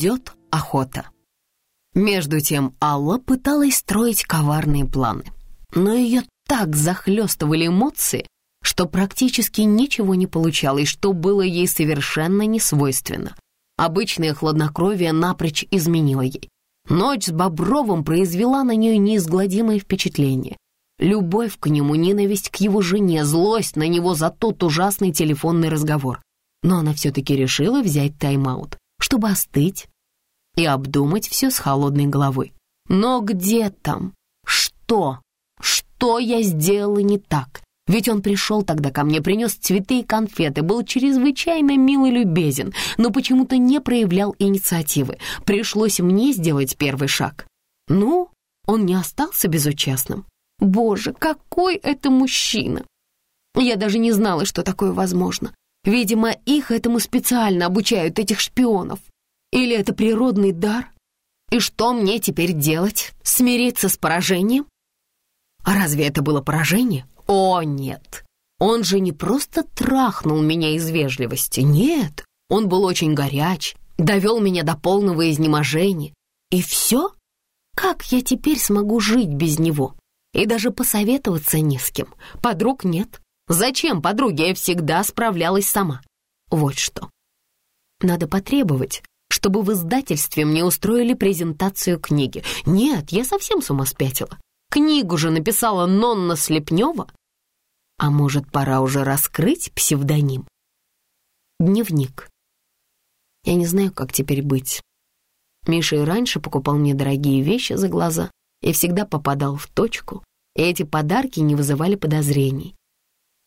Идет охота. Между тем Алла пыталась строить коварные планы. Но ее так захлестывали эмоции, что практически ничего не получалось, что было ей совершенно не свойственно. Обычное хладнокровие напрочь изменило ей. Ночь с Бобровым произвела на нее неизгладимое впечатление. Любовь к нему, ненависть к его жене, злость на него за тот ужасный телефонный разговор. Но она все-таки решила взять тайм-аут, чтобы остыть и обдумать все с холодной головой. Но где там? Что? Что я сделала не так? Ведь он пришел тогда ко мне, принес цветы и конфеты, был чрезвычайно мил и любезен, но почему-то не проявлял инициативы. Пришлось мне сделать первый шаг. Ну, он не остался безучастным. Боже, какой это мужчина! Я даже не знала, что такое возможно. Видимо, их этому специально обучают, этих шпионов. Или это природный дар? И что мне теперь делать? Смириться с поражением? А разве это было поражение? О, нет. Он же не просто трахнул меня из вежливости. Нет, он был очень горяч, довел меня до полного изнеможения. И все? Как я теперь смогу жить без него? И даже посоветоваться не с кем. Подруг нет. Зачем подруге? Я всегда справлялась сама. Вот что. Надо потребовать, чтобы в издательстве мне устроили презентацию книги. Нет, я совсем с ума спятила. Книгу же написала Нонна Слепнева. А может, пора уже раскрыть псевдоним? Дневник. Я не знаю, как теперь быть. Миша и раньше покупал мне дорогие вещи за глаза и всегда попадал в точку, и эти подарки не вызывали подозрений.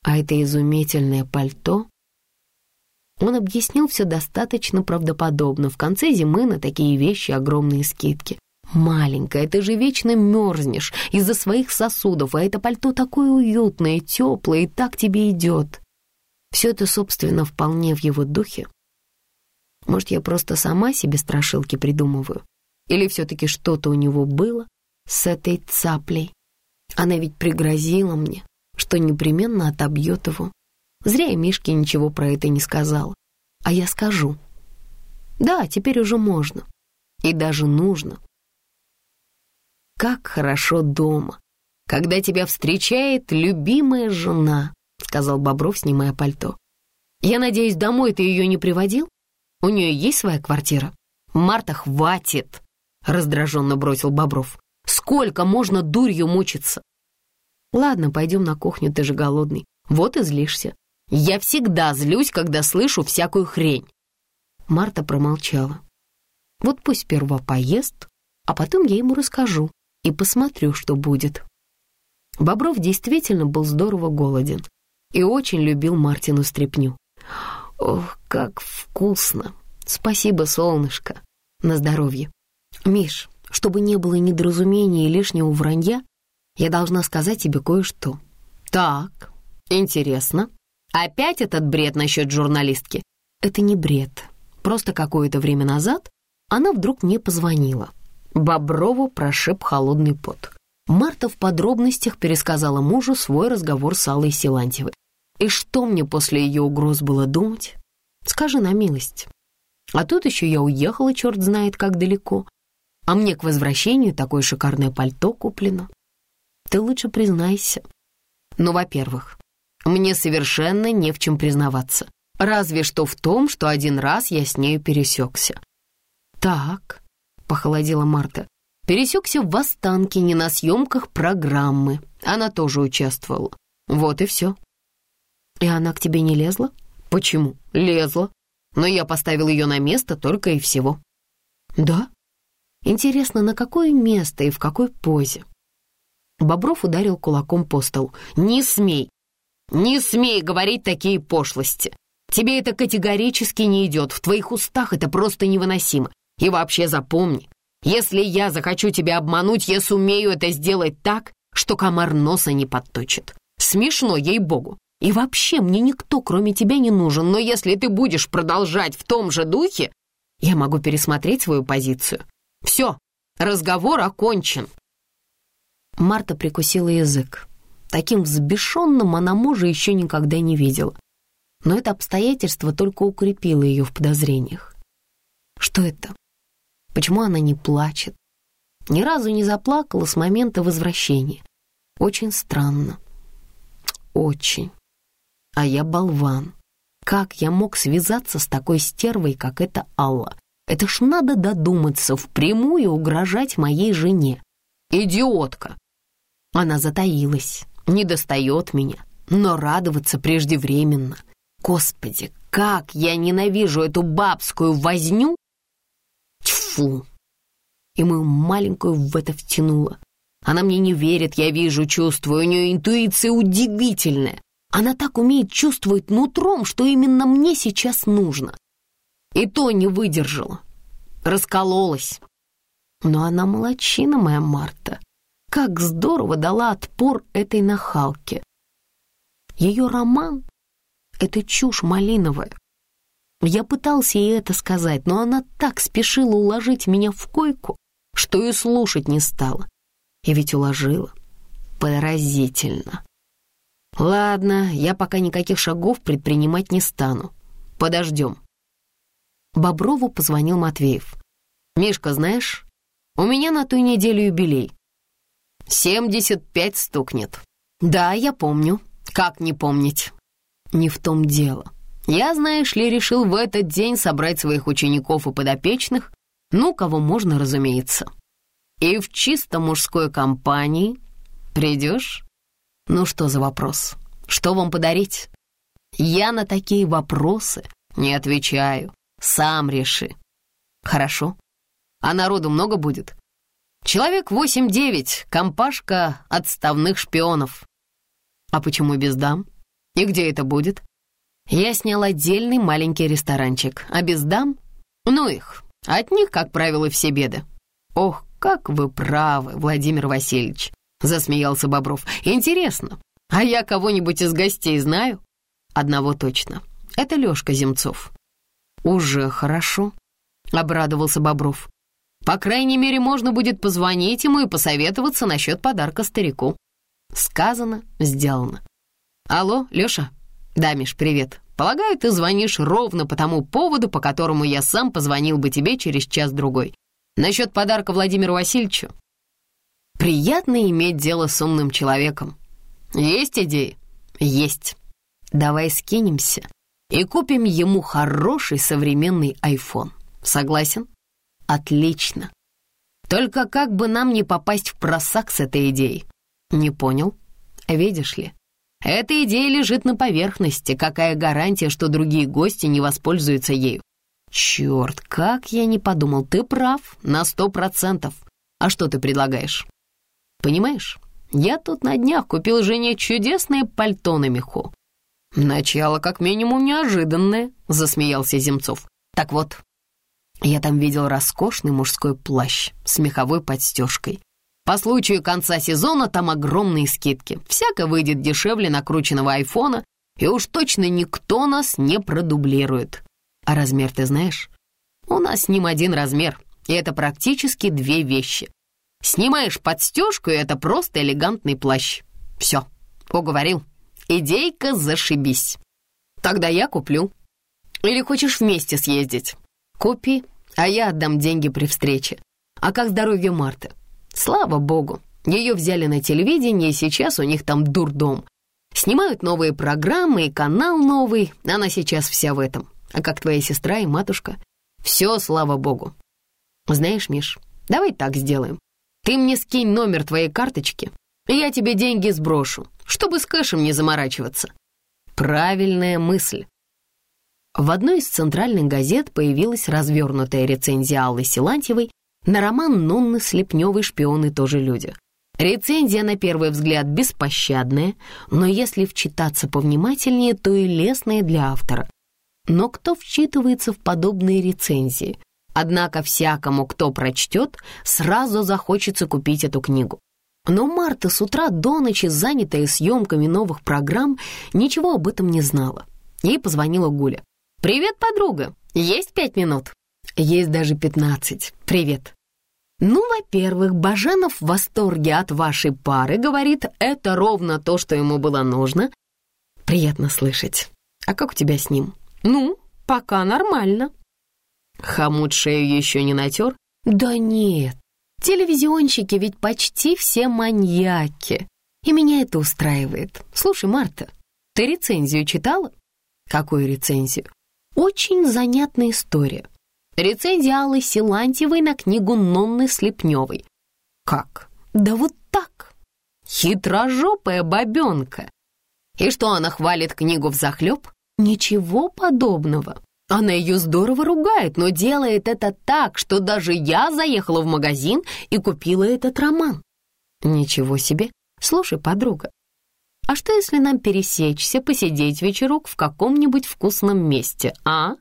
А это изумительное пальто... Он объяснил все достаточно правдоподобно. В конце зимы на такие вещи огромные скидки. «Маленькая, ты же вечно мерзнешь из-за своих сосудов, а это пальто такое уютное, теплое и так тебе идет». Все это, собственно, вполне в его духе. Может, я просто сама себе страшилки придумываю? Или все-таки что-то у него было с этой цаплей? Она ведь пригрозила мне, что непременно отобьет его. Зря я Мишке ничего про это не сказала. А я скажу. Да, теперь уже можно. И даже нужно. Как хорошо дома, когда тебя встречает любимая жена, сказал Бобров, снимая пальто. Я надеюсь, домой ты ее не приводил? У нее есть своя квартира? Марта, хватит! Раздраженно бросил Бобров. Сколько можно дурью мучиться? Ладно, пойдем на кухню, ты же голодный. Вот и злишься. Я всегда злюсь, когда слышу всякую хрень. Марта промолчала. Вот пусть сперва поест, а потом я ему расскажу и посмотрю, что будет. Бобров действительно был здорово голоден и очень любил Мартину стряпню. Ох, как вкусно! Спасибо, солнышко. На здоровье. Миш, чтобы не было недоразумения и лишнего вранья, я должна сказать тебе кое-что. Так, интересно. Опять этот бред насчет журналистки? Это не бред. Просто какое-то время назад она вдруг мне позвонила. Боброву прошиб холодный пот. Марта в подробностях пересказала мужу свой разговор с Аллой Силантьевой. И что мне после ее угроз было думать? Скажи на милость. А тут еще я уехала, черт знает как далеко. А мне к возвращению такое шикарное пальто куплено ты лучше признайся. Ну, во-первых, мне совершенно не в чем признаваться. Разве что в том, что один раз я с нею пересекся. Так, похолодела Марта. Пересекся в Останкине на съемках программы. Она тоже участвовала. Вот и все. И она к тебе не лезла? Почему? Лезла. Но я поставил ее на место только и всего. Да? Интересно, на какое место и в какой позе? Бобров ударил кулаком по столу. «Не смей! Не смей говорить такие пошлости! Тебе это категорически не идет, в твоих устах это просто невыносимо. И вообще запомни, если я захочу тебя обмануть, я сумею это сделать так, что комар носа не подточит. Смешно, ей-богу. И вообще мне никто, кроме тебя, не нужен, но если ты будешь продолжать в том же духе, я могу пересмотреть свою позицию. Все, разговор окончен». Марта прикусила язык. Таким взбешенным она мужа еще никогда не видела. Но это обстоятельство только укрепило ее в подозрениях. Что это? Почему она не плачет? Ни разу не заплакала с момента возвращения. Очень странно. Очень. А я болван. Как я мог связаться с такой стервой, как эта Алла? Это ж надо додуматься впрямую угрожать моей жене. Идиотка! Она затаилась, не достает меня, но радоваться преждевременно. Господи, как я ненавижу эту бабскую возню! Тьфу! И мою маленькую в это втянула. Она мне не верит, я вижу, чувствую, у нее интуиция удивительная. Она так умеет чувствовать нутром, что именно мне сейчас нужно. И то не выдержала. Раскололась. Но она молочина, моя Марта. Как здорово дала отпор этой нахалке. Ее роман — это чушь малиновая. Я пытался ей это сказать, но она так спешила уложить меня в койку, что и слушать не стала. И ведь уложила. Поразительно. Ладно, я пока никаких шагов предпринимать не стану. Подождем. Боброву позвонил Матвеев. «Мишка, знаешь, у меня на ту неделю юбилей. Семьдесят пять стукнет». «Да, я помню. Как не помнить?» «Не в том дело. Я, знаешь ли, решил в этот день собрать своих учеников и подопечных, ну, кого можно, разумеется. И в чисто мужской компании придешь? Ну что за вопрос? Что вам подарить? Я на такие вопросы не отвечаю. Сам реши. Хорошо. А народу много будет? Человек восемь-девять, компашка отставных шпионов. А почему без дам? И где это будет? Я снял отдельный маленький ресторанчик, а без дам? Ну их, от них, как правило, все беды. Ох, как вы правы, Владимир Васильевич, засмеялся Бобров. Интересно, а я кого-нибудь из гостей знаю? Одного точно. Это Лёшка Земцов. Уже хорошо, обрадовался Бобров. По крайней мере, можно будет позвонить ему и посоветоваться насчет подарка старику. Сказано, сделано. Алло, Лёша? Да, Миш, привет. Полагаю, ты звонишь ровно по тому поводу, по которому я сам позвонил бы тебе через час-другой. Насчет подарка Владимиру Васильевичу. Приятно иметь дело с умным человеком. Есть идеи? Есть. Давай скинемся и купим ему хороший современный iPhone. Согласен? Отлично. Только как бы нам не попасть в просак с этой идеей? Не понял? Видишь ли, эта идея лежит на поверхности. Какая гарантия, что другие гости не воспользуются ею? Черт, как я не подумал. Ты прав, на сто процентов. А что ты предлагаешь? Понимаешь, я тут на днях купил Жене чудесное пальто на меху. Начало как минимум неожиданное, засмеялся Земцов. Так вот, я там видел роскошный мужской плащ с меховой подстежкой. По случаю конца сезона там огромные скидки. Всяко выйдет дешевле накрученного айфона, и уж точно никто нас не продублирует. А размер ты знаешь? У нас с ним один размер, и это практически две вещи. Снимаешь подстежку, и это просто элегантный плащ. Все, уговорил. Идейка зашибись. Тогда я куплю. Или хочешь вместе съездить? Купи, а я отдам деньги при встрече. А как здоровье Марты? Слава богу, ее взяли на телевидение, и сейчас у них там дурдом. Снимают новые программы и канал новый, она сейчас вся в этом. А как твоя сестра и матушка? Все, слава богу. Знаешь, Миш, давай так сделаем. Ты мне скинь номер твоей карточки, и я тебе деньги сброшу, чтобы с кэшем не заморачиваться. Правильная мысль. В одной из центральных газет появилась развернутая рецензия Аллы Силантьевой на роман Нонны Слепневой «Шпионы тоже люди». Рецензия, на первый взгляд, беспощадная, но если вчитаться повнимательнее, то и лестная для автора. Но кто вчитывается в подобные рецензии? Однако всякому, кто прочтет, сразу захочется купить эту книгу. Но Марта с утра до ночи, занятая съемками новых программ, ничего об этом не знала. Ей позвонила Гуля. «Привет, подруга! Есть пять минут?» Есть даже пятнадцать. Привет. Ну, во-первых, Баженов в восторге от вашей пары, говорит, это ровно то, что ему было нужно. Приятно слышать. А как у тебя с ним? Ну, пока нормально. Хамут шею еще не натер? Да нет, телевизионщики ведь почти все маньяки. И меня это устраивает. Слушай, Марта, ты рецензию читала? Какую рецензию? Очень занятная история. Рецензия Аллы Силантьевой на книгу Нонны Слепневой. Как? Да вот так. Хитрожопая бабенка. И что она хвалит книгу в захлеб? Ничего подобного. Она ее здорово ругает, но делает это так, что даже я заехала в магазин и купила этот роман. Ничего себе. Слушай, подруга, а что если нам пересечься, посидеть вечерок в каком-нибудь вкусном месте, а?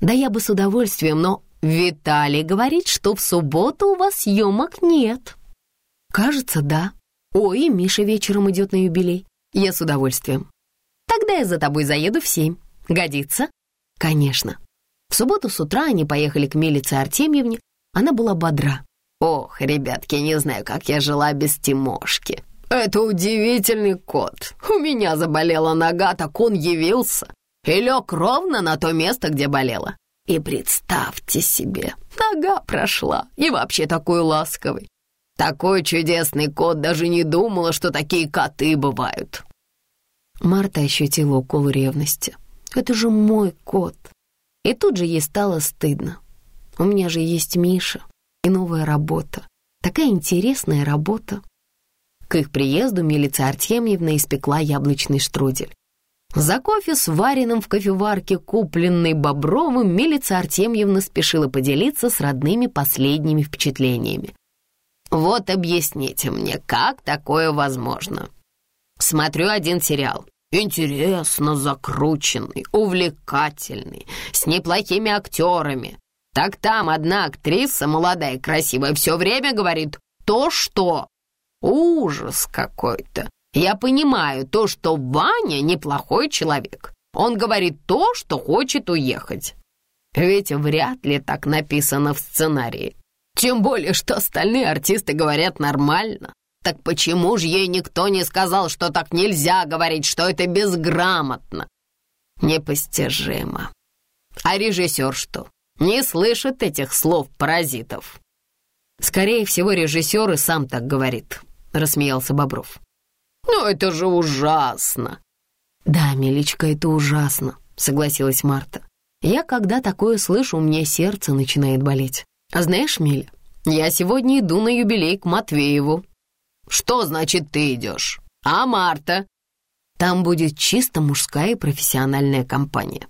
Да я бы с удовольствием, но Виталий говорит, что в субботу у вас съемок нет. Кажется, да. Ой, Миша вечером идет на юбилей. Я с удовольствием. Тогда я за тобой заеду в семь. Годится? Конечно. В субботу с утра они поехали к Милице Артемьевне. Она была бодра. Ох, ребятки, не знаю, как я жила без Тимошки. Это удивительный кот. У меня заболела нога, так он явился и лег ровно на то место, где болела. И представьте себе, нога прошла, и вообще такой ласковый. Такой чудесный кот, даже не думала, что такие коты бывают. Марта ощутила укол ревности. Это же мой кот. И тут же ей стало стыдно. У меня же есть Миша и новая работа. Такая интересная работа. К их приезду милица Артемьевна испекла яблочный штрудель. За кофе с вареным в кофеварке, купленной Бобровым, милица Артемьевна спешила поделиться с родными последними впечатлениями. «Вот объясните мне, как такое возможно?» Смотрю один сериал. Интересно закрученный, увлекательный, с неплохими актерами. Так там одна актриса, молодая и красивая, все время говорит «то что». Ужас какой-то. Я понимаю то, что Ваня неплохой человек. Он говорит то, что хочет уехать. Ведь вряд ли так написано в сценарии. Тем более, что остальные артисты говорят нормально. Так почему же ей никто не сказал, что так нельзя говорить, что это безграмотно? Непостижимо. А режиссер что, не слышит этих слов-паразитов? Скорее всего, режиссер и сам так говорит, рассмеялся Бобров. «Ну, это же ужасно!» «Да, Милечка, это ужасно», — согласилась Марта. «Я, когда такое слышу, у меня сердце начинает болеть. А знаешь, Миля, я сегодня иду на юбилей к Матвееву». «Что значит ты идешь? А Марта?» «Там будет чисто мужская и профессиональная компания».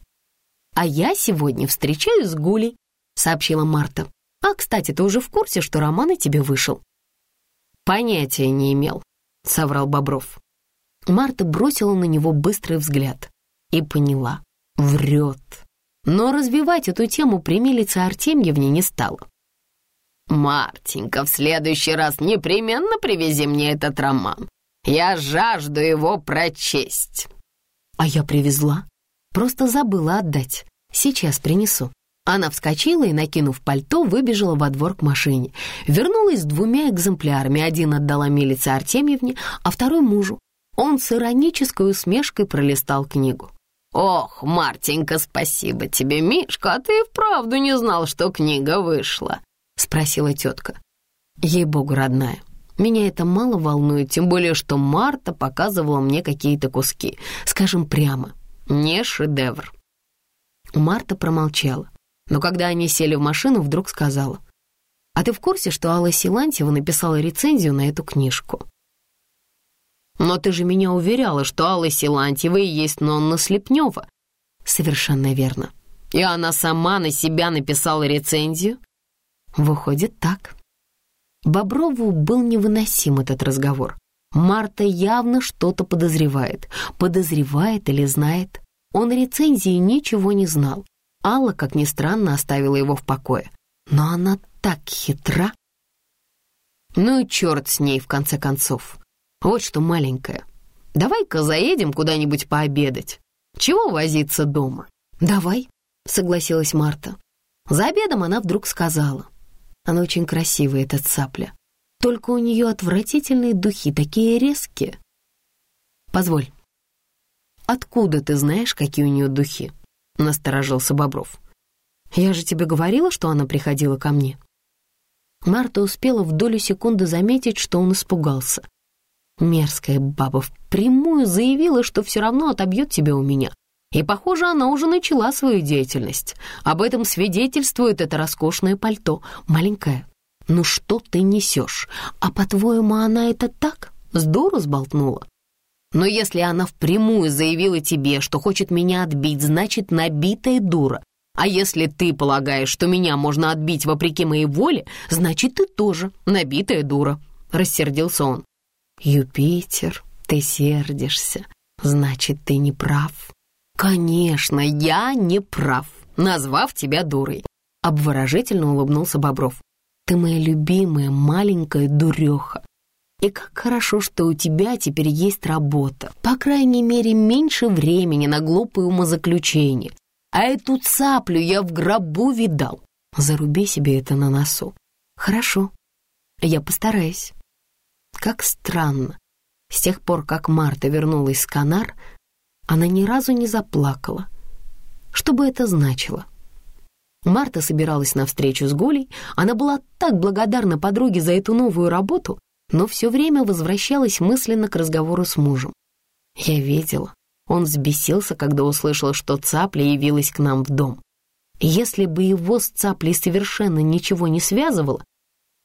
«А я сегодня встречаюсь с Гулей», — сообщила Марта. «А, кстати, ты уже в курсе, что роман и тебе вышел?» «Понятия не имел», — соврал Бобров. Марта бросила на него быстрый взгляд и поняла — врет. Но развивать эту тему при милице Артемьевне не стала. «Мартенька, в следующий раз непременно привези мне этот роман. Я жажду его прочесть». «А я привезла. Просто забыла отдать. Сейчас принесу». Она вскочила и, накинув пальто, выбежала во двор к машине. Вернулась с двумя экземплярами. Один отдала милице Артемьевне, а второй мужу. Он с иронической усмешкой пролистал книгу. «Ох, Мартенька, спасибо тебе, Мишка, а ты вправду не знал, что книга вышла?» — спросила тетка. «Ей-богу, родная, меня это мало волнует, тем более, что Марта показывала мне какие-то куски. Скажем прямо, не шедевр». Марта промолчала но когда они сели в машину, вдруг сказала, «А ты в курсе, что Алла Силантьева написала рецензию на эту книжку?» «Но ты же меня уверяла, что Алла Силантьева и есть Нонна Слепнева». «Совершенно верно. И она сама на себя написала рецензию?» «Выходит, так». Боброву был невыносим этот разговор. Марта явно что-то подозревает. Подозревает или знает. Он рецензии ничего не знал. Алла, как ни странно, оставила его в покое. Но она так хитра. Ну и черт с ней, в конце концов. Вот что маленькая. Давай-ка заедем куда-нибудь пообедать. Чего возиться дома? Давай, согласилась Марта. За обедом она вдруг сказала. Она очень красивая, эта цапля. Только у нее отвратительные духи, такие резкие. Позволь, откуда ты знаешь, какие у нее духи? — насторожился Бобров. «Я же тебе говорила, что она приходила ко мне». Марта успела в долю секунды заметить, что он испугался. Мерзкая баба впрямую заявила, что все равно отобьет тебя у меня. И, похоже, она уже начала свою деятельность. Об этом свидетельствует это роскошное пальто. Маленькое. Ну что ты несешь? А по-твоему, она это так? Здорово сболтнула. Но если она впрямую заявила тебе, что хочет меня отбить, значит, набитая дура. А если ты полагаешь, что меня можно отбить вопреки моей воле, значит, ты тоже набитая дура», — рассердился он. «Юпитер, ты сердишься, значит, ты не прав». «Конечно, я не прав, назвав тебя дурой», — обворожительно улыбнулся Бобров. «Ты моя любимая маленькая дуреха. И как хорошо, что у тебя теперь есть работа. По крайней мере, меньше времени на глупые умозаключения. А эту цаплю я в гробу видал. Заруби себе это на носу. Хорошо, я постараюсь. Как странно. С тех пор, как Марта вернулась с Канар, она ни разу не заплакала. Что бы это значило? Марта собиралась на встречу с Голей, она была так благодарна подруге за эту новую работу, но все время возвращалась мысленно к разговору с мужем. Я видела, он взбесился, когда услышал, что цапля явилась к нам в дом. Если бы его с цаплей совершенно ничего не связывало,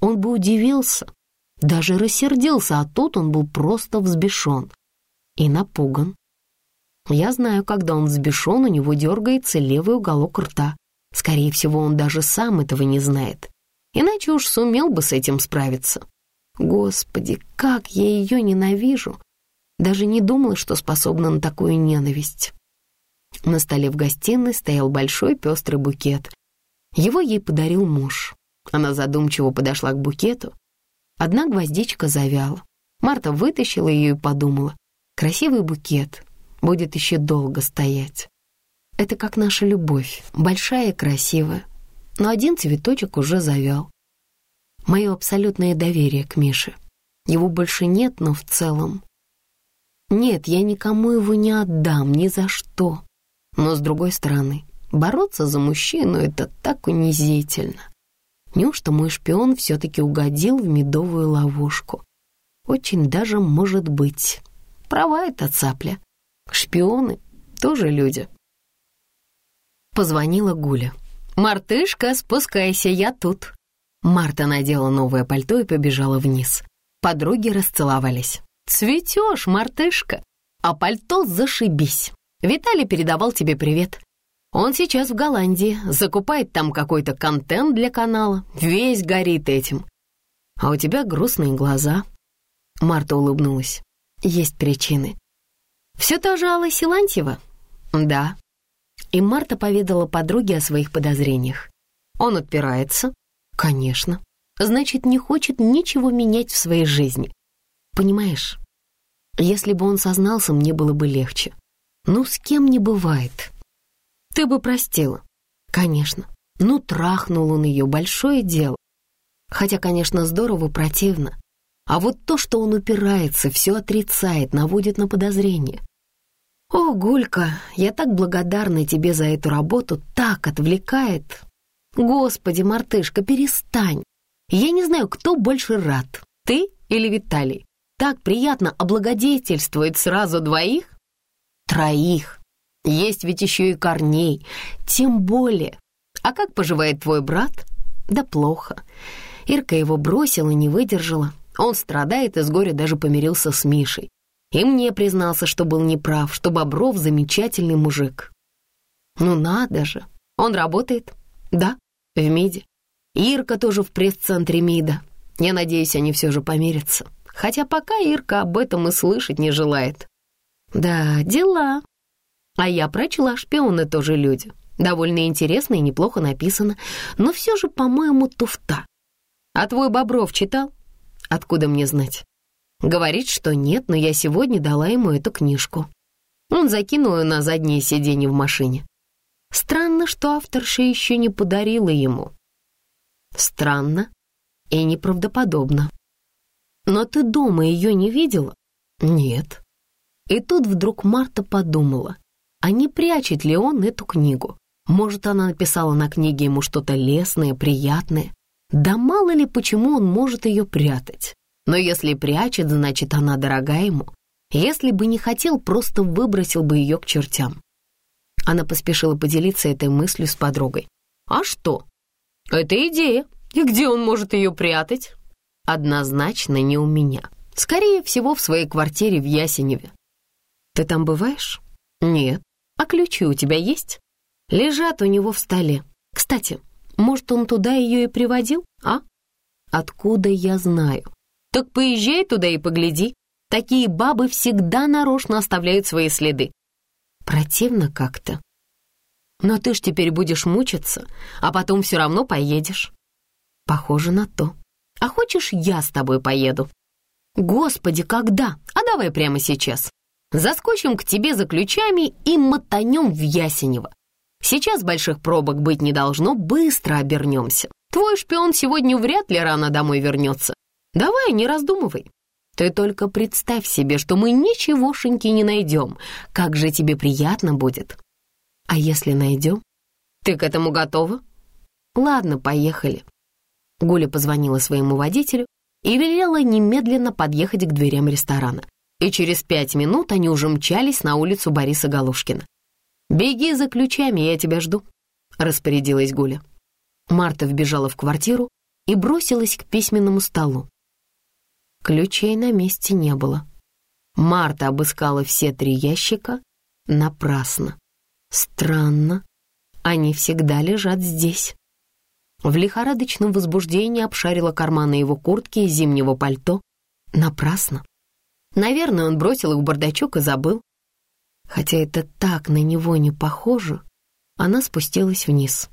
он бы удивился, даже рассердился, а тут он был просто взбешен и напуган. Я знаю, когда он взбешен, у него дергается левый уголок рта. Скорее всего, он даже сам этого не знает. Иначе уж сумел бы с этим справиться. Господи, как я ее ненавижу! Даже не думала, что способна на такую ненависть. На столе в гостиной стоял большой пестрый букет. Его ей подарил муж. Она задумчиво подошла к букету. Одна гвоздичка завяла. Марта вытащила ее и подумала. Красивый букет, будет еще долго стоять. Это как наша любовь, большая и красивая. Но один цветочек уже завял мое абсолютное доверие к Мише. Его больше нет, но в целом... Нет, я никому его не отдам, ни за что. Но, с другой стороны, бороться за мужчину — это так унизительно. Неужто мой шпион все-таки угодил в медовую ловушку? Очень даже может быть. Права эта цапля. Шпионы тоже люди. Позвонила Гуля. «Мартышка, спускайся, я тут». Марта надела новое пальто и побежала вниз. Подруги расцеловались. «Цветешь, мартышка! А пальто зашибись! Виталий передавал тебе привет. Он сейчас в Голландии, закупает там какой-то контент для канала, весь горит этим. А у тебя грустные глаза». Марта улыбнулась. «Есть причины». «Все то же Алла Силантьева?» «Да». И Марта поведала подруге о своих подозрениях. Он отпирается, Конечно. Значит, не хочет ничего менять в своей жизни. Понимаешь, если бы он сознался, мне было бы легче. Ну, с кем не бывает. Ты бы простила. Конечно. Ну, трахнул он ее, большое дело. Хотя, конечно, здорово противно. А вот то, что он упирается, все отрицает, наводит на подозрение. О, Гулька, я так благодарна тебе за эту работу, так отвлекает. «Господи, мартышка, перестань! Я не знаю, кто больше рад, ты или Виталий. Так приятно облагодетельствовать сразу двоих?» «Троих. Есть ведь еще и Корней. Тем более. А как поживает твой брат?» «Да плохо. Ирка его бросила, не выдержала. Он страдает и с горя даже помирился с Мишей. И мне признался, что был неправ, что Бобров замечательный мужик. Ну надо же, он работает, да, в МИДе. Ирка тоже в пресс-центре МИДа. Я надеюсь, они все же помирятся. Хотя пока Ирка об этом и слышать не желает. Да, дела. А я прочла «Шпионы тоже люди». Довольно интересно и неплохо написано, но все же, по-моему, туфта. А твой Бобров читал? Откуда мне знать? Говорит, что нет, но я сегодня дала ему эту книжку. Он закинул ее на заднее сиденье в машине. Странно, что авторша еще не подарила ему. Странно и неправдоподобно. Но ты дома ее не видела? Нет. И тут вдруг Марта подумала, а не прячет ли он эту книгу? Может, она написала на книге ему что-то лесное, приятное? Да мало ли, почему он может ее прятать. Но если прячет, значит, она дорога ему. Если бы не хотел, просто выбросил бы ее к чертям. Она поспешила поделиться этой мыслью с подругой. «А что? Это идея. И где он может ее прятать?» «Однозначно не у меня. Скорее всего, в своей квартире в Ясеневе». «Ты там бываешь?» «Нет. А ключи у тебя есть?» «Лежат у него в столе. Кстати, может, он туда ее и приводил, а?» «Откуда я знаю?» «Так поезжай туда и погляди. Такие бабы всегда нарочно оставляют свои следы. Противно как-то. Но ты ж теперь будешь мучиться, а потом все равно поедешь. Похоже на то. А хочешь, я с тобой поеду? Господи, когда? А давай прямо сейчас. Заскочим к тебе за ключами и мотанем в Ясенево. Сейчас больших пробок быть не должно, быстро обернемся. Твой шпион сегодня вряд ли рано домой вернется. Давай, не раздумывай. Ты только представь себе, что мы ничегошеньки не найдем. Как же тебе приятно будет. А если найдем? Ты к этому готова? Ладно, поехали. Гуля позвонила своему водителю и велела немедленно подъехать к дверям ресторана. И через пять минут они уже мчались на улицу Бориса Галушкина. «Беги за ключами, я тебя жду», — распорядилась Гуля. Марта вбежала в квартиру и бросилась к письменному столу. Ключей на месте не было. Марта обыскала все три ящика напрасно. Странно, они всегда лежат здесь. В лихорадочном возбуждении обшарила карманы его куртки и зимнего пальто. Напрасно. Наверное, он бросил их в бардачок и забыл. Хотя это так на него не похоже, она спустилась вниз.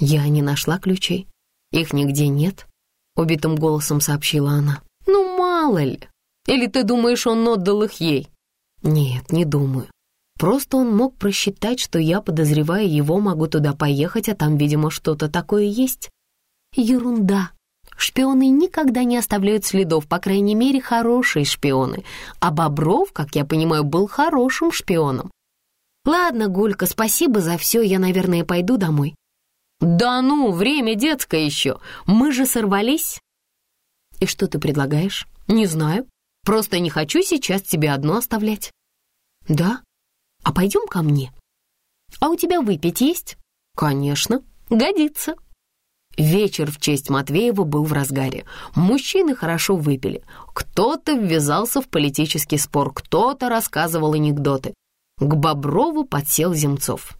«Я не нашла ключей. Их нигде нет», — убитым голосом сообщила она. Ну, мало ли. Или ты думаешь, он отдал их ей? Нет, не думаю. Просто он мог просчитать, что я, подозревая его, могу туда поехать, а там, видимо, что-то такое есть. Ерунда. Шпионы никогда не оставляют следов, по крайней мере, хорошие шпионы. А Бобров, как я понимаю, был хорошим шпионом. Ладно, Гулька, спасибо за все, я, наверное, пойду домой. Да ну, время детское еще. Мы же сорвались. «И что ты предлагаешь?» «Не знаю. Просто не хочу сейчас тебя одну оставлять». «Да? А пойдем ко мне?» «А у тебя выпить есть?» «Конечно. Годится». Вечер в честь Матвеева был в разгаре. Мужчины хорошо выпили. Кто-то ввязался в политический спор, кто-то рассказывал анекдоты. К Боброву подсел Земцов.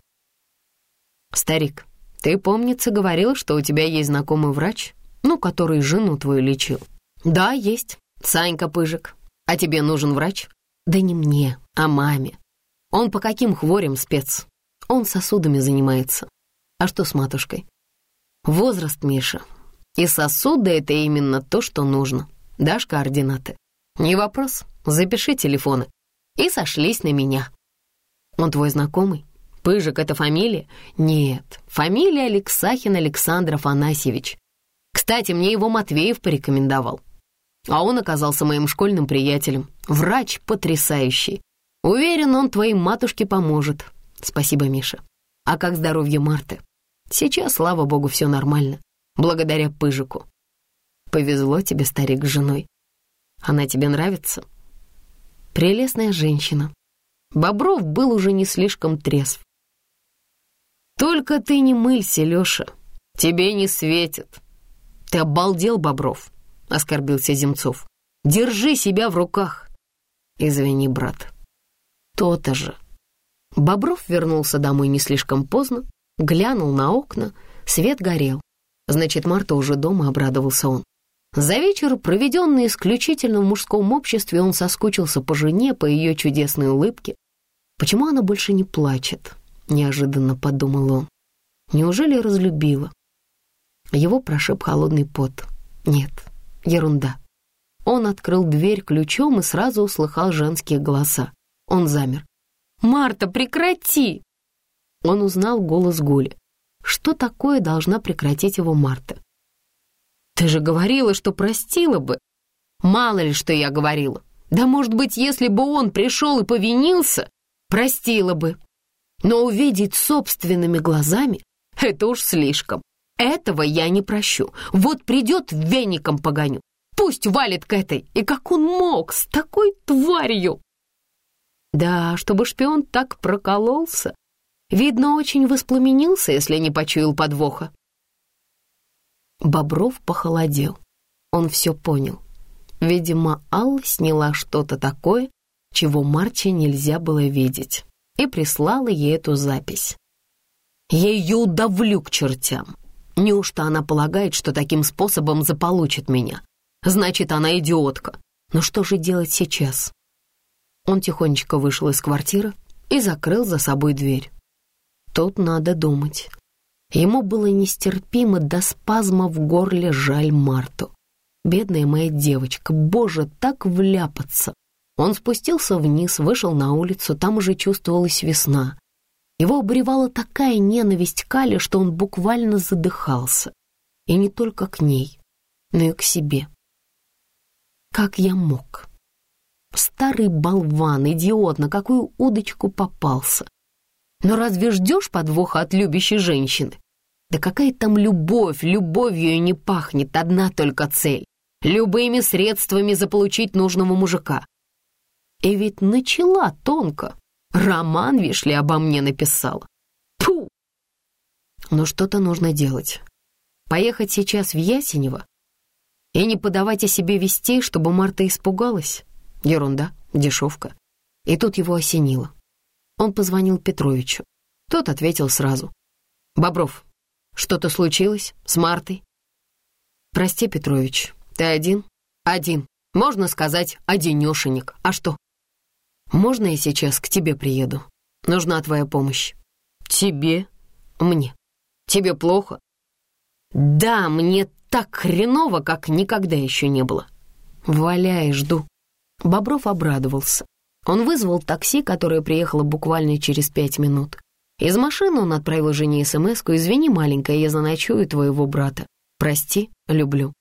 «Старик, ты, помнится, говорил, что у тебя есть знакомый врач?» Ну, который жену твою лечил. Да, есть. Санька Пыжик. А тебе нужен врач? Да не мне, а маме. Он по каким хворям спец? Он сосудами занимается. А что с матушкой? Возраст, Миша. И сосуды — это именно то, что нужно. Дашь координаты? Не вопрос. Запиши телефоны. И сошлись на меня. Он твой знакомый? Пыжик — это фамилия? Нет, фамилия Алексахин Александр Афанасьевич. Кстати, мне его Матвеев порекомендовал. А он оказался моим школьным приятелем. Врач потрясающий. Уверен, он твоей матушке поможет. Спасибо, Миша. А как здоровье Марты? Сейчас, слава богу, все нормально. Благодаря Пыжику. Повезло тебе, старик, с женой. Она тебе нравится? Прелестная женщина. Бобров был уже не слишком трезв. Только ты не мылься, Леша. Тебе не светит. «Ты обалдел, Бобров?» — оскорбился Земцов. «Держи себя в руках!» «Извини, брат». «То-то же». Бобров вернулся домой не слишком поздно, глянул на окна, свет горел. Значит, Марта уже дома, обрадовался он. За вечер, проведенный исключительно в мужском обществе, он соскучился по жене, по ее чудесной улыбке. «Почему она больше не плачет?» — неожиданно подумал он. «Неужели разлюбила? Его прошиб холодный пот. Нет, ерунда. Он открыл дверь ключом и сразу услыхал женские голоса. Он замер. «Марта, прекрати!» Он узнал голос Гули. Что такое должна прекратить его Марта? «Ты же говорила, что простила бы!» «Мало ли, что я говорила. Да, может быть, если бы он пришел и повинился, простила бы. Но увидеть собственными глазами — это уж слишком. Этого я не прощу. Вот придет, веником погоню. Пусть валит к этой. И как он мог с такой тварью? Да, чтобы шпион так прокололся. Видно, очень воспламенился, если не почуял подвоха. Бобров похолодел. Он все понял. Видимо, Алла сняла что-то такое, чего Марче нельзя было видеть, и прислала ей эту запись. Я ее удавлю к чертям. Неужто она полагает, что таким способом заполучит меня? Значит, она идиотка. Но что же делать сейчас? Он тихонечко вышел из квартиры и закрыл за собой дверь. Тут надо думать. Ему было нестерпимо до спазма в горле жаль Марту. Бедная моя девочка, боже, так вляпаться. Он спустился вниз, вышел на улицу, там уже чувствовалась весна. Его обревала такая ненависть к Кале, что он буквально задыхался. И не только к ней, но и к себе. Как я мог? Старый болван, идиот, на какую удочку попался. Но разве ждешь подвоха от любящей женщины? Да какая там любовь, любовью и не пахнет, одна только цель. Любыми средствами заполучить нужного мужика. И ведь начала тонко. Роман, вишь ли, обо мне написала. Пу! Но что-то нужно делать. Поехать сейчас в Ясенево и не подавать о себе вестей, чтобы Марта испугалась. Ерунда, дешевка. И тут его осенило. Он позвонил Петровичу. Тот ответил сразу. «Бобров, что-то случилось с Мартой?» «Прости, Петрович, ты один?» «Один. Можно сказать, одинешенек. А что?» «Можно я сейчас к тебе приеду? Нужна твоя помощь». «Тебе?» «Мне. Тебе плохо?» «Да, мне так хреново, как никогда еще не было». «Валяй, жду». Бобров обрадовался. Он вызвал такси, которое приехало буквально через пять минут. Из машины он отправил жене смс «Извини, маленькая, я заночую твоего брата. Прости, люблю».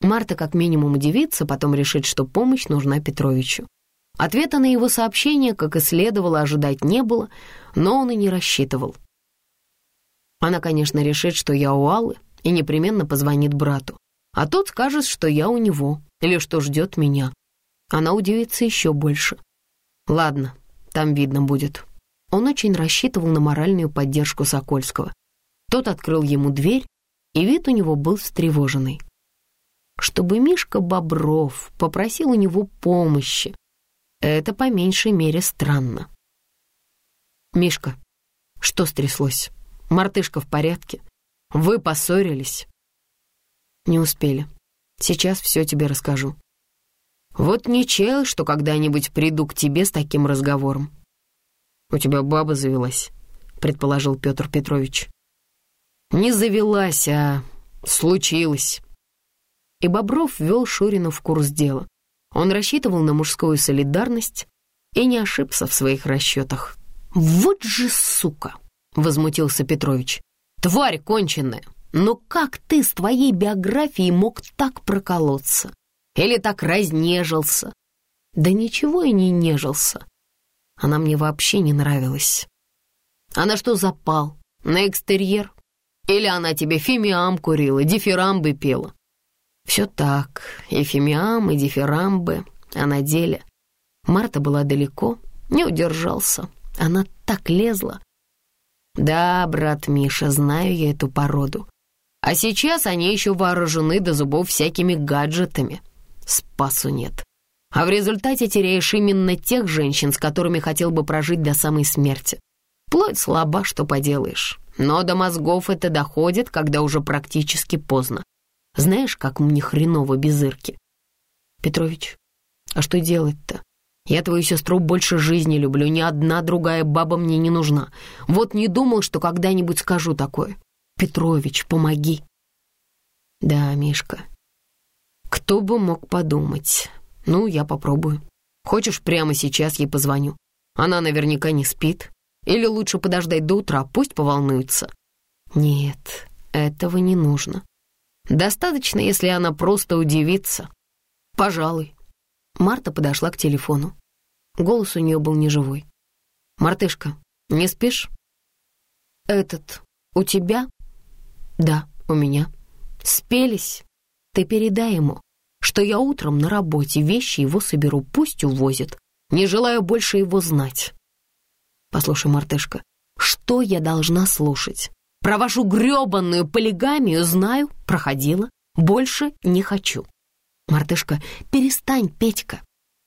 Марта как минимум удивится, потом решит, что помощь нужна Петровичу. Ответа на его сообщение, как и следовало, ожидать не было, но он и не рассчитывал. Она, конечно, решит, что я у Аллы, и непременно позвонит брату. А тот скажет, что я у него, или что ждет меня. Она удивится еще больше. Ладно, там видно будет. Он очень рассчитывал на моральную поддержку Сокольского. Тот открыл ему дверь, и вид у него был встревоженный. Чтобы Мишка Бобров попросил у него помощи, это по меньшей мере странно. «Мишка, что стряслось? Мартышка в порядке? Вы поссорились?» «Не успели. Сейчас все тебе расскажу. Вот не чел, что когда-нибудь приду к тебе с таким разговором. У тебя баба завелась, предположил Петр Петрович. Не завелась, а случилось. И Бобров ввел Шурину в курс дела. Он рассчитывал на мужскую солидарность и не ошибся в своих расчетах. «Вот же сука!» — возмутился Петрович. «Тварь конченная! Но как ты с твоей биографией мог так проколоться? Или так разнежился. Да ничего и не нежился. Она мне вообще не нравилась. Она что запал? На экстерьер? Или она тебе фимиам курила, дифирамбы пела? Все так, и фимиам, и дифирамбы, а на деле... Марта была далеко, не удержался. Она так лезла. Да, брат Миша, знаю я эту породу. А сейчас они еще вооружены до зубов всякими гаджетами спасу нет. А в результате теряешь именно тех женщин, с которыми хотел бы прожить до самой смерти. Плоть слаба, что поделаешь. Но до мозгов это доходит, когда уже практически поздно. Знаешь, как мне хреново без Ирки? Петрович, а что делать-то? Я твою сестру больше жизни люблю, ни одна другая баба мне не нужна. Вот не думал, что когда-нибудь скажу такое. Петрович, помоги. Да, Мишка, кто бы мог подумать? Ну, я попробую. Хочешь, прямо сейчас ей позвоню? Она наверняка не спит. Или лучше подождать до утра, пусть поволнуется. Нет, этого не нужно. Достаточно, если она просто удивится. Пожалуй. Марта подошла к телефону. Голос у нее был неживой. «Мартышка, не спишь?» «Этот, у тебя?» Да, у меня. Спелись. Ты передай ему, что я утром на работе вещи его соберу, пусть увозит. Не желаю больше его знать. Послушай, мартышка, что я должна слушать? Про вашу грёбаную полигамию знаю, проходила. Больше не хочу. Мартышка, перестань, Петька.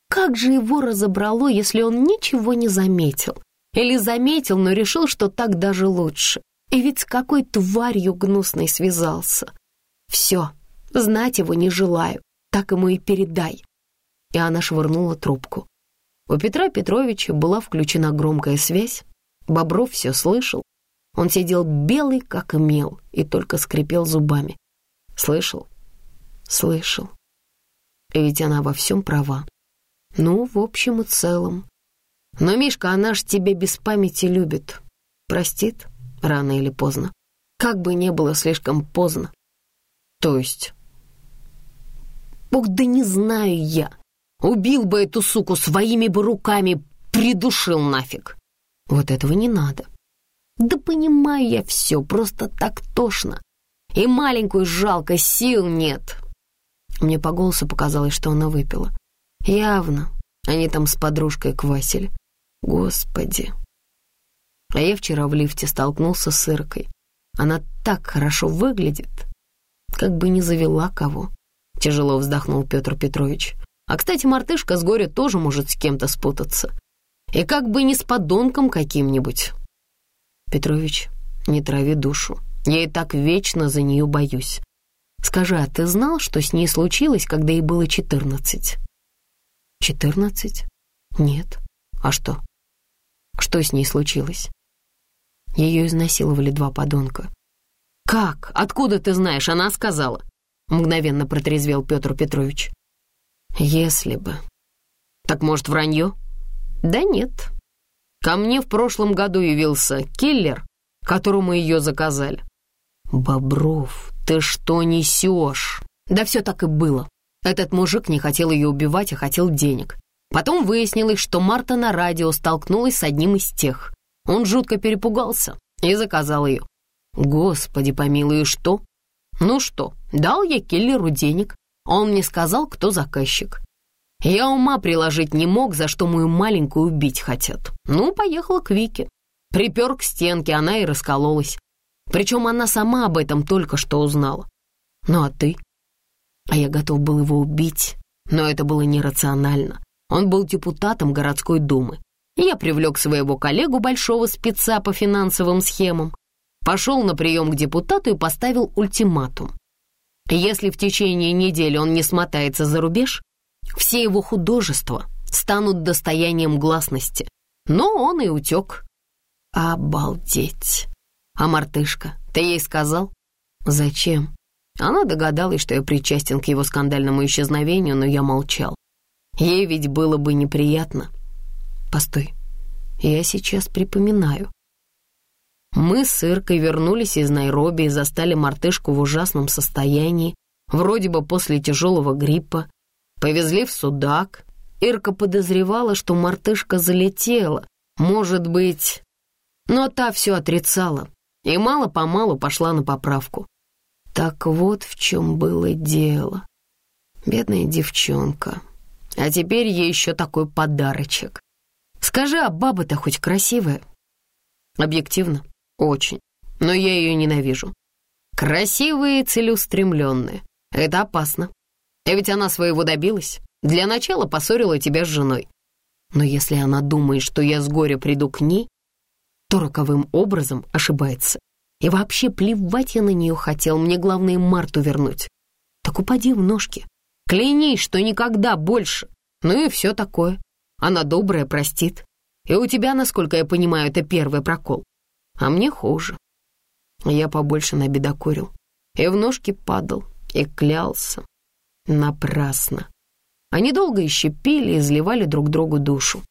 Как же его разобрало, если он ничего не заметил? Или заметил, но решил, что так даже лучше. И ведь с какой тварью гнусной связался. Все, знать его не желаю, так ему и передай. И она швырнула трубку. У Петра Петровича была включена громкая связь. Бобров все слышал. Он сидел белый, как мел, и только скрипел зубами. Слышал? Слышал. И ведь она во всем права. Ну, в общем и целом. Но, Мишка, она ж тебя без памяти любит. Простит, рано или поздно. Как бы не было слишком поздно. То есть... Бог, да не знаю я. Убил бы эту суку своими бы руками, придушил нафиг. Вот этого не надо. Да понимаю я все, просто так тошно. И маленькую жалко, сил нет. Мне по голосу показалось, что она выпила. Явно. Они там с подружкой квасили. Господи. А я вчера в лифте столкнулся с Иркой. Она так хорошо выглядит, как бы не завела кого. Тяжело вздохнул Петр Петрович. А, кстати, мартышка с горя тоже может с кем-то спутаться. И как бы не с подонком каким-нибудь. Петрович, не трави душу. Я и так вечно за нее боюсь. Скажи, а ты знал, что с ней случилось, когда ей было четырнадцать? Четырнадцать? Нет. А что? Что с ней случилось? Ее изнасиловали два подонка. «Как? Откуда ты знаешь? Она сказала!» Мгновенно протрезвел Петр Петрович. «Если бы...» «Так, может, вранье?» «Да нет. Ко мне в прошлом году явился киллер, которому ее заказали». «Бобров, ты что несешь?» «Да все так и было. Этот мужик не хотел ее убивать, а хотел денег. Потом выяснилось, что Марта на радио столкнулась с одним из тех. Он жутко перепугался и заказал ее. Господи помилуй, что? Ну что, дал я киллеру денег, он мне сказал, кто заказчик. Я ума приложить не мог, за что мою маленькую убить хотят. Ну, поехал к Вике. Припер к стенке, она и раскололась. Причем она сама об этом только что узнала. Ну а ты? А я готов был его убить, но это было нерационально. Он был депутатом городской думы. Я привлек своего коллегу, большого спеца по финансовым схемам, пошел на прием к депутату и поставил ультиматум. Если в течение недели он не смотается за рубеж, все его художества станут достоянием гласности. Но он и утек. Обалдеть! А мартышка, ты ей сказал? Зачем? Она догадалась, что я причастен к его скандальному исчезновению, но я молчал. Ей ведь было бы неприятно. Постой, я сейчас припоминаю. Мы с Иркой вернулись из Найроби и застали мартышку в ужасном состоянии, вроде бы после тяжелого гриппа. Повезли в Судак. Ирка подозревала, что мартышка залетела, может быть... Но та все отрицала и мало-помалу пошла на поправку. Так вот в чем было дело. Бедная девчонка. А теперь ей еще такой подарочек. Скажи, а баба-то хоть красивая? Объективно, очень. Но я ее ненавижу. Красивые и целеустремленные. Это опасно. А ведь она своего добилась. Для начала поссорила тебя с женой. Но если она думает, что я с горя приду к ней, то роковым образом ошибается. И вообще плевать я на нее хотел, мне главное Марту вернуть. Так упади в ножки. Клянись, что никогда больше. Ну и все такое. Она добрая, простит. И у тебя, насколько я понимаю, это первый прокол. А мне хуже. Я побольше набедокурил. И в ножки падал, и клялся. Напрасно. Они долго еще пили и изливали друг другу душу.